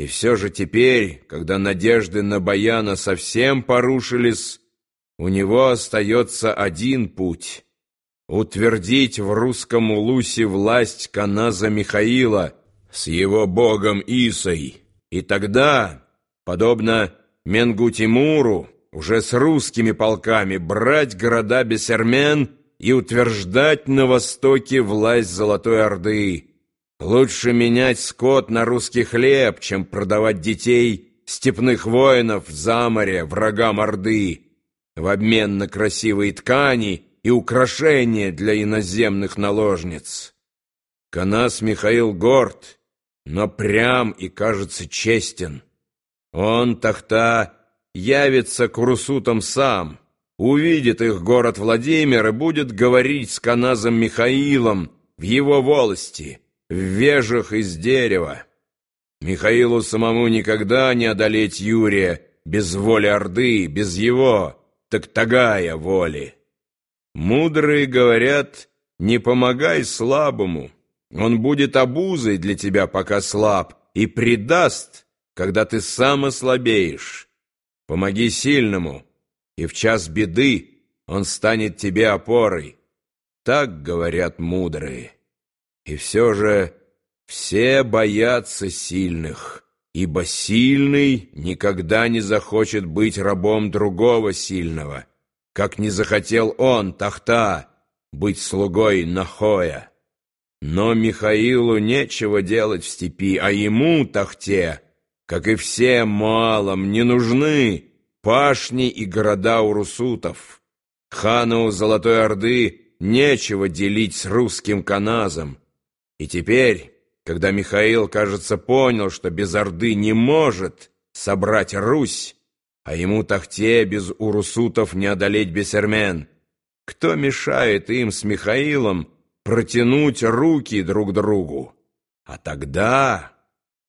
И все же теперь, когда надежды на Баяна совсем порушились, у него остается один путь — утвердить в русском улусе власть Каназа Михаила с его богом Исой. И тогда, подобно Менгу Тимуру, уже с русскими полками брать города Бесермен и утверждать на востоке власть Золотой Орды. Лучше менять скот на русский хлеб, чем продавать детей степных воинов за море врагам Орды в обмен на красивые ткани и украшения для иноземных наложниц. Канас Михаил горд, но прям и, кажется, честен. Он, Тахта, явится к урусутам сам, увидит их город Владимир и будет говорить с Каназом Михаилом в его волости, в вежах из дерева. Михаилу самому никогда не одолеть Юрия без воли Орды, без его, так тагая воли. Мудрые говорят, не помогай слабому, он будет обузой для тебя, пока слаб, и предаст, когда ты сам ослабеешь. Помоги сильному, и в час беды он станет тебе опорой. Так говорят мудрые. И все же все боятся сильных, ибо сильный никогда не захочет быть рабом другого сильного, как не захотел он, Тахта, быть слугой Нахоя. Но Михаилу нечего делать в степи, а ему, Тахте, как и всем малым, не нужны пашни и города урусутов. Хану Золотой Орды нечего делить с русским каназом. И теперь, когда Михаил, кажется, понял, что без Орды не может собрать Русь, а ему Тахте без урусутов не одолеть Бесермен, кто мешает им с Михаилом протянуть руки друг другу? А тогда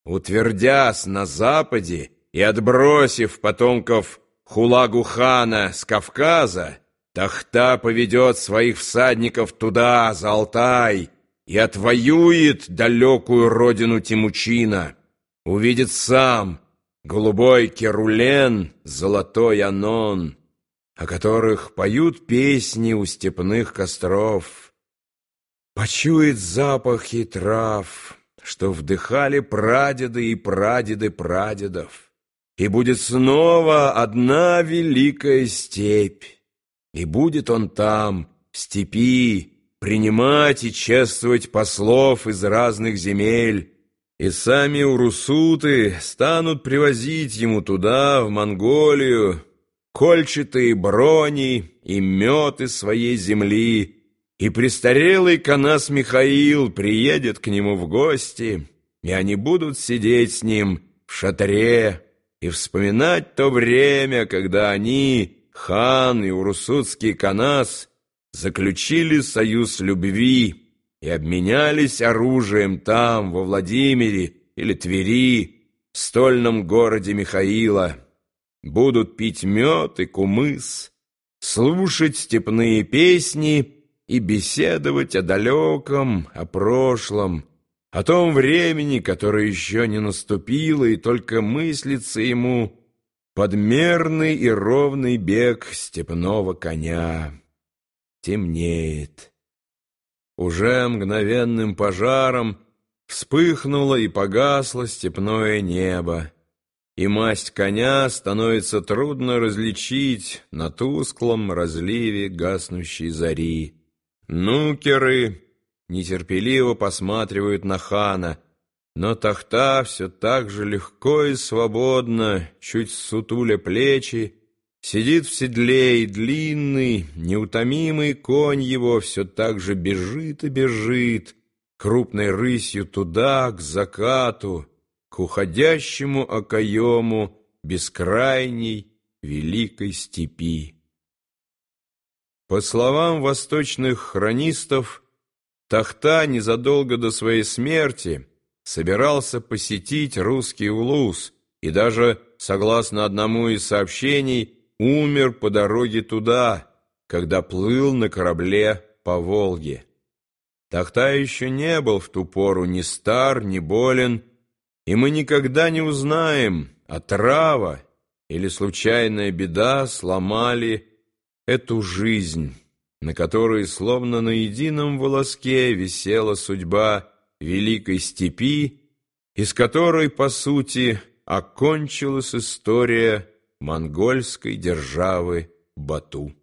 утвердясь на западе и отбросив потомков Хулагу-хана с Кавказа, Тахта поведет своих всадников туда, за Алтай, и отвоюет далекую родину Тимучина, увидит сам голубой Керулен, золотой Анон, о которых поют песни у степных костров, почует запахи трав, что вдыхали прадеды и прадеды прадедов, и будет снова одна великая степь, и будет он там, в степи, принимать и чествовать послов из разных земель, и сами урусуты станут привозить ему туда, в Монголию, кольчатые брони и мед из своей земли, и престарелый Канас Михаил приедет к нему в гости, и они будут сидеть с ним в шатре и вспоминать то время, когда они, хан и урусутский Канас, заключили союз любви и обменялись оружием там, во Владимире или Твери, в стольном городе Михаила. Будут пить мед и кумыс, слушать степные песни — и беседовать о далеком, о прошлом, о том времени, которое еще не наступило, и только мыслится ему подмерный и ровный бег степного коня. Темнеет. Уже мгновенным пожаром вспыхнуло и погасло степное небо, и масть коня становится трудно различить на тусклом разливе гаснущей зари. Нукеры нетерпеливо посматривают на хана, но Тахта все так же легко и свободно, чуть сутуля плечи, сидит в седле, и длинный, неутомимый конь его все так же бежит и бежит, крупной рысью туда, к закату, к уходящему окоему бескрайней великой степи. По словам восточных хронистов, Тахта незадолго до своей смерти собирался посетить русский Улус и даже, согласно одному из сообщений, умер по дороге туда, когда плыл на корабле по Волге. Тахта еще не был в ту пору ни стар, ни болен, и мы никогда не узнаем, отрава или случайная беда сломали эту жизнь, на которой словно на едином волоске висела судьба великой степи, из которой, по сути, окончилась история монгольской державы Бату.